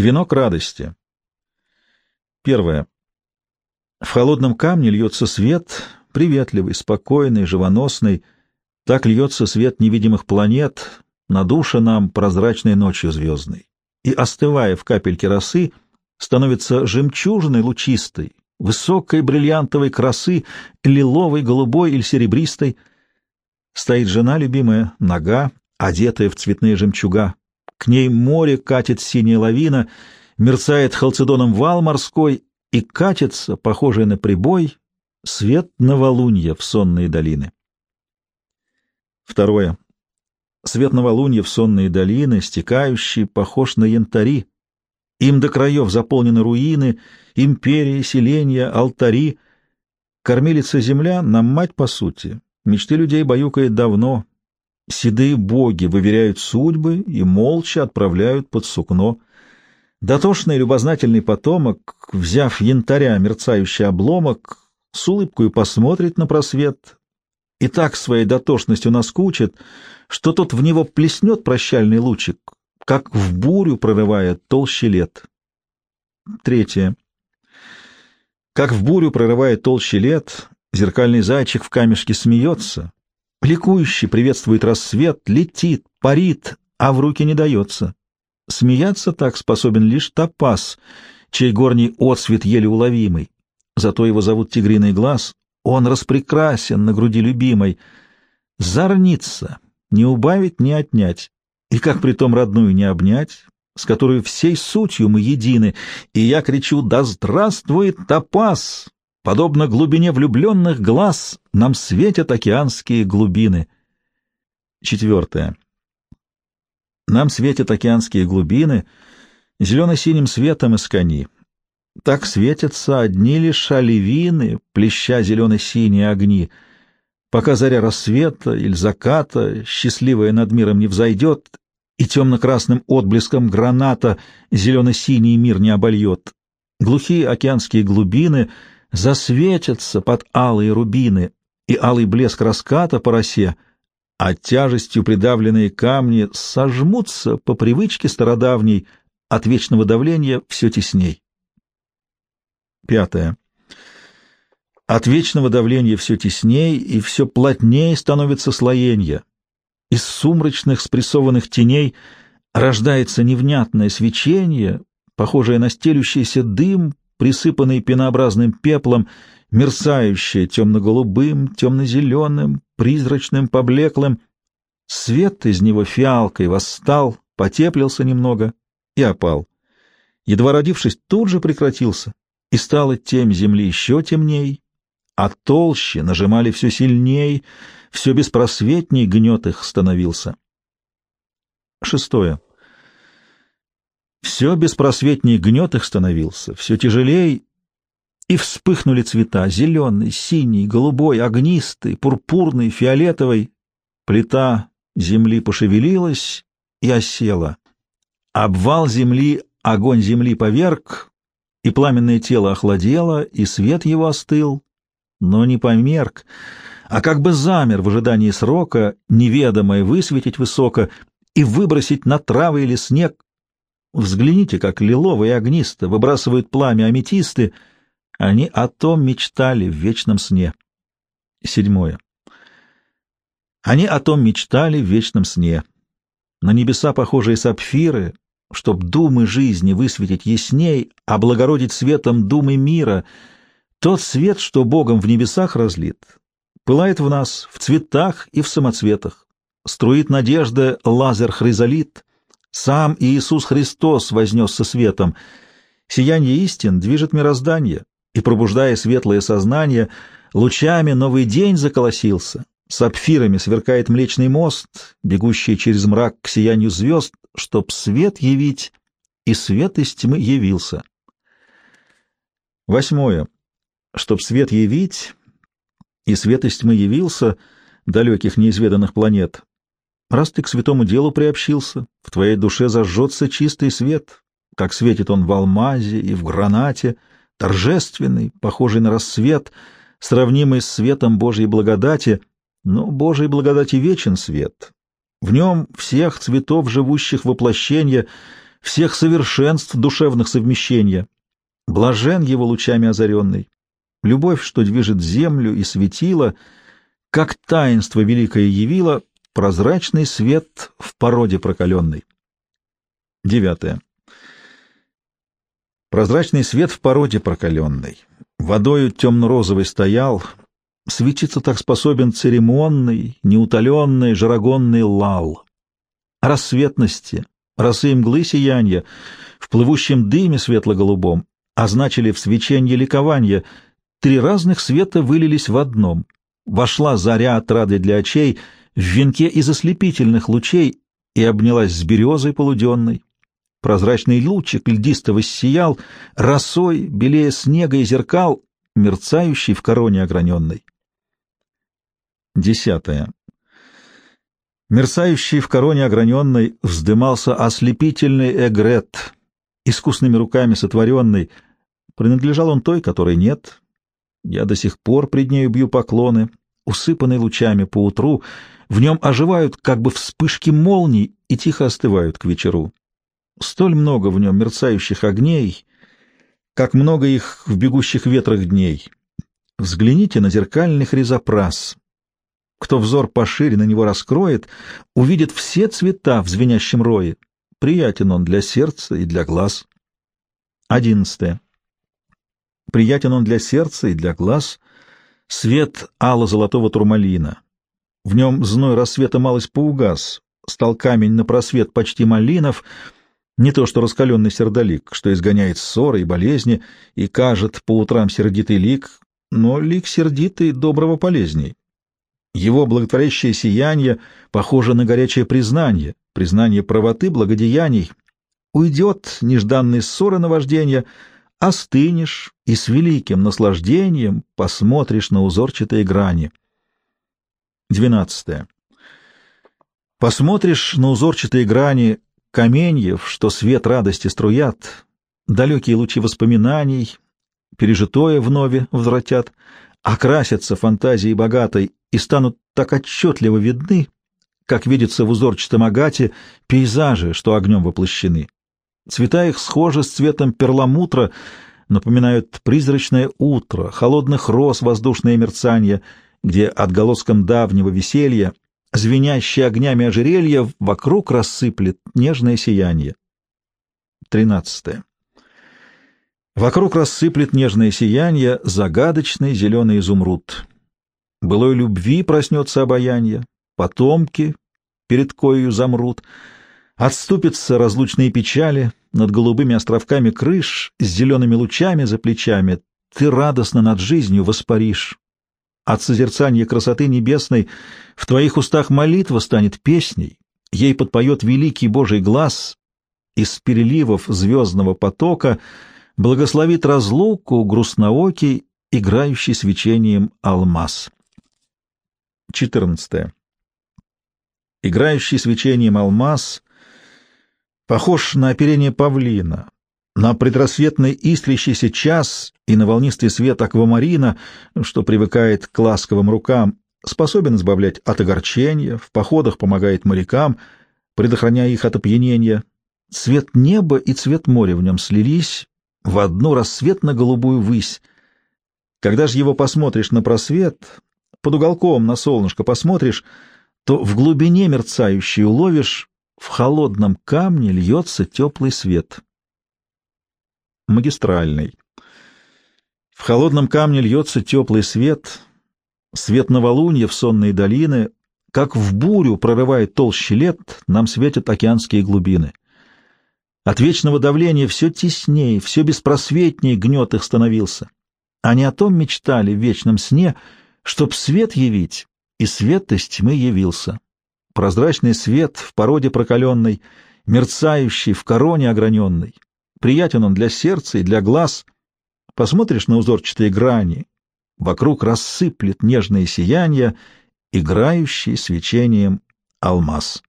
Венок радости. Первое. В холодном камне льется свет, приветливый, спокойный, живоносный. Так льется свет невидимых планет, на душе нам прозрачной ночью звездной. И, остывая в капельке росы, становится жемчужиной лучистой, высокой бриллиантовой красы, лиловой, голубой или серебристой. Стоит жена любимая, нога, одетая в цветные жемчуга. К ней море катит синяя лавина, мерцает халцедоном вал морской и катится, похожий на прибой, свет новолунья в сонные долины. Второе. Свет новолунья в сонные долины, стекающий, похож на янтари. Им до краев заполнены руины, империи, селения, алтари. Кормилица земля нам мать по сути. Мечты людей баюкает давно. Седые боги выверяют судьбы и молча отправляют под сукно. Дотошный любознательный потомок, взяв янтаря мерцающий обломок, с улыбкой посмотрит на просвет, и так своей дотошностью наскучит, что тот в него плеснет прощальный лучик, как в бурю прорывая толще лет. Третье. Как в бурю прорывает толще лет, зеркальный зайчик в камешке смеется, ликующий приветствует рассвет, летит, парит, а в руки не дается. Смеяться так способен лишь топаз, чей горний отсвет еле уловимый. Зато его зовут Тигриный глаз, он распрекрасен на груди любимой. Зарница, не убавить, не отнять, и как при том родную не обнять, с которой всей сутью мы едины, и я кричу «Да здравствует топаз!» Подобно глубине влюбленных глаз нам светят океанские глубины. Четвертое. Нам светят океанские глубины зелено-синим светом из кони. Так светятся одни лишь оливины, плеща зелено-синие огни. Пока заря рассвета или заката, счастливая над миром не взойдет, и темно-красным отблеском граната зелено-синий мир не обольет. Глухие океанские глубины засветятся под алые рубины, и алый блеск раската по росе, а тяжестью придавленные камни сожмутся по привычке стародавней от вечного давления все тесней. Пятое. От вечного давления все тесней и все плотнее становится слоенье. Из сумрачных спрессованных теней рождается невнятное свечение, похожее на стелющийся дым, присыпанный пенообразным пеплом, мерцающее темно-голубым, темно-зеленым, призрачным, поблеклым. Свет из него фиалкой восстал, потеплился немного и опал. Едва родившись, тут же прекратился, и стало тем земли еще темней, а толще нажимали все сильней, все беспросветней гнет их становился. Шестое. Все беспросветней гнет их становился, все тяжелей, и вспыхнули цвета — зеленый, синий, голубой, огнистый, пурпурный, фиолетовый. Плита земли пошевелилась и осела. Обвал земли, огонь земли поверг, и пламенное тело охладело, и свет его остыл, но не померк, а как бы замер в ожидании срока, неведомое высветить высоко и выбросить на травы или снег. Взгляните, как лилово и огнисто выбрасывают пламя аметисты, они о том мечтали в вечном сне. Седьмое. Они о том мечтали в вечном сне. На небеса похожие сапфиры, чтоб думы жизни высветить ясней, облагородить светом думы мира, тот свет, что Богом в небесах разлит, пылает в нас в цветах и в самоцветах, струит надежда лазер-хризолит, сам Иисус Христос вознесся светом, сияние истин движет мироздание, и, пробуждая светлое сознание, лучами новый день заколосился, Сапфирами сверкает Млечный мост, бегущий через мрак к сиянию звезд, чтоб свет явить, и свет из тьмы явился. Восьмое. Чтоб свет явить, и свет из тьмы явился, далеких неизведанных планет. Раз ты к святому делу приобщился, в твоей душе зажжется чистый свет, как светит он в алмазе и в гранате, торжественный, похожий на рассвет, сравнимый с светом Божьей благодати — но Божий благодати вечен свет. В нем всех цветов, живущих воплощения, всех совершенств душевных совмещения. Блажен его лучами озаренный. Любовь, что движет землю и светила, как таинство великое явило, прозрачный свет в породе прокаленной. Девятое. Прозрачный свет в породе прокаленной. Водою темно-розовый стоял, светиться так способен церемонный, неутоленный, жарогонный лал. Рассветности, росы мглы сиянья, в плывущем дыме светло-голубом, означили в свеченье ликования, три разных света вылились в одном. Вошла заря отрады для очей в венке из ослепительных лучей и обнялась с березой полуденной. Прозрачный лучик льдисто воссиял, росой, белее снега и зеркал, мерцающий в короне ограненной. Десятое. Мерцающий в короне ограненной вздымался ослепительный эгрет, искусными руками сотворенный. Принадлежал он той, которой нет. Я до сих пор пред нею бью поклоны, усыпанный лучами поутру, в нем оживают как бы вспышки молний и тихо остывают к вечеру. Столь много в нем мерцающих огней, как много их в бегущих ветрах дней. Взгляните на зеркальный хризопрас, кто взор пошире на него раскроет, увидит все цвета в звенящем рое. Приятен он для сердца и для глаз. Одиннадцатое. Приятен он для сердца и для глаз. Свет ало-золотого турмалина. В нем зной рассвета малость поугас. Стал камень на просвет почти малинов, не то что раскаленный сердолик, что изгоняет ссоры и болезни и кажет по утрам сердитый лик, но лик сердитый доброго полезней. Его благотворящее сияние похоже на горячее признание, признание правоты благодеяний. Уйдет нежданный ссоры наваждения, остынешь и с великим наслаждением посмотришь на узорчатые грани. Двенадцатое. Посмотришь на узорчатые грани каменьев, что свет радости струят, далекие лучи воспоминаний, пережитое вновь возвратят, окрасятся фантазией богатой и станут так отчетливо видны, как видится в узорчатом агате пейзажи, что огнем воплощены. Цвета их схожи с цветом перламутра, напоминают призрачное утро, холодных роз воздушное мерцание, где отголоском давнего веселья, звенящие огнями ожерелья, вокруг рассыплет нежное сияние. Тринадцатое. Вокруг рассыплет нежное сияние загадочный зеленый изумруд. Былой любви проснется обаяние, потомки перед коею замрут, отступятся разлучные печали над голубыми островками крыш с зелеными лучами за плечами, ты радостно над жизнью воспаришь. От созерцания красоты небесной в твоих устах молитва станет песней, ей подпоет великий Божий глаз, из переливов звездного потока благословит разлуку грустноокий, играющий свечением алмаз. 14. Играющий свечением алмаз похож на оперение павлина, на предрассветный истрящийся час и на волнистый свет аквамарина, что привыкает к ласковым рукам, способен избавлять от огорчения, в походах помогает морякам, предохраняя их от опьянения. Цвет неба и цвет моря в нем слились в одну рассветно-голубую высь. Когда же его посмотришь на просвет, под уголком на солнышко посмотришь, то в глубине мерцающей уловишь, в холодном камне льется теплый свет. Магистральный. В холодном камне льется теплый свет, свет новолуния в сонные долины, как в бурю прорывает толщи лет, нам светят океанские глубины. От вечного давления все теснее, все беспросветнее гнет их становился. Они о том мечтали в вечном сне — чтоб свет явить, и свет из тьмы явился. Прозрачный свет в породе прокаленной, мерцающий в короне ограненной. Приятен он для сердца и для глаз. Посмотришь на узорчатые грани, вокруг рассыплет нежные сияния, играющие свечением алмаз.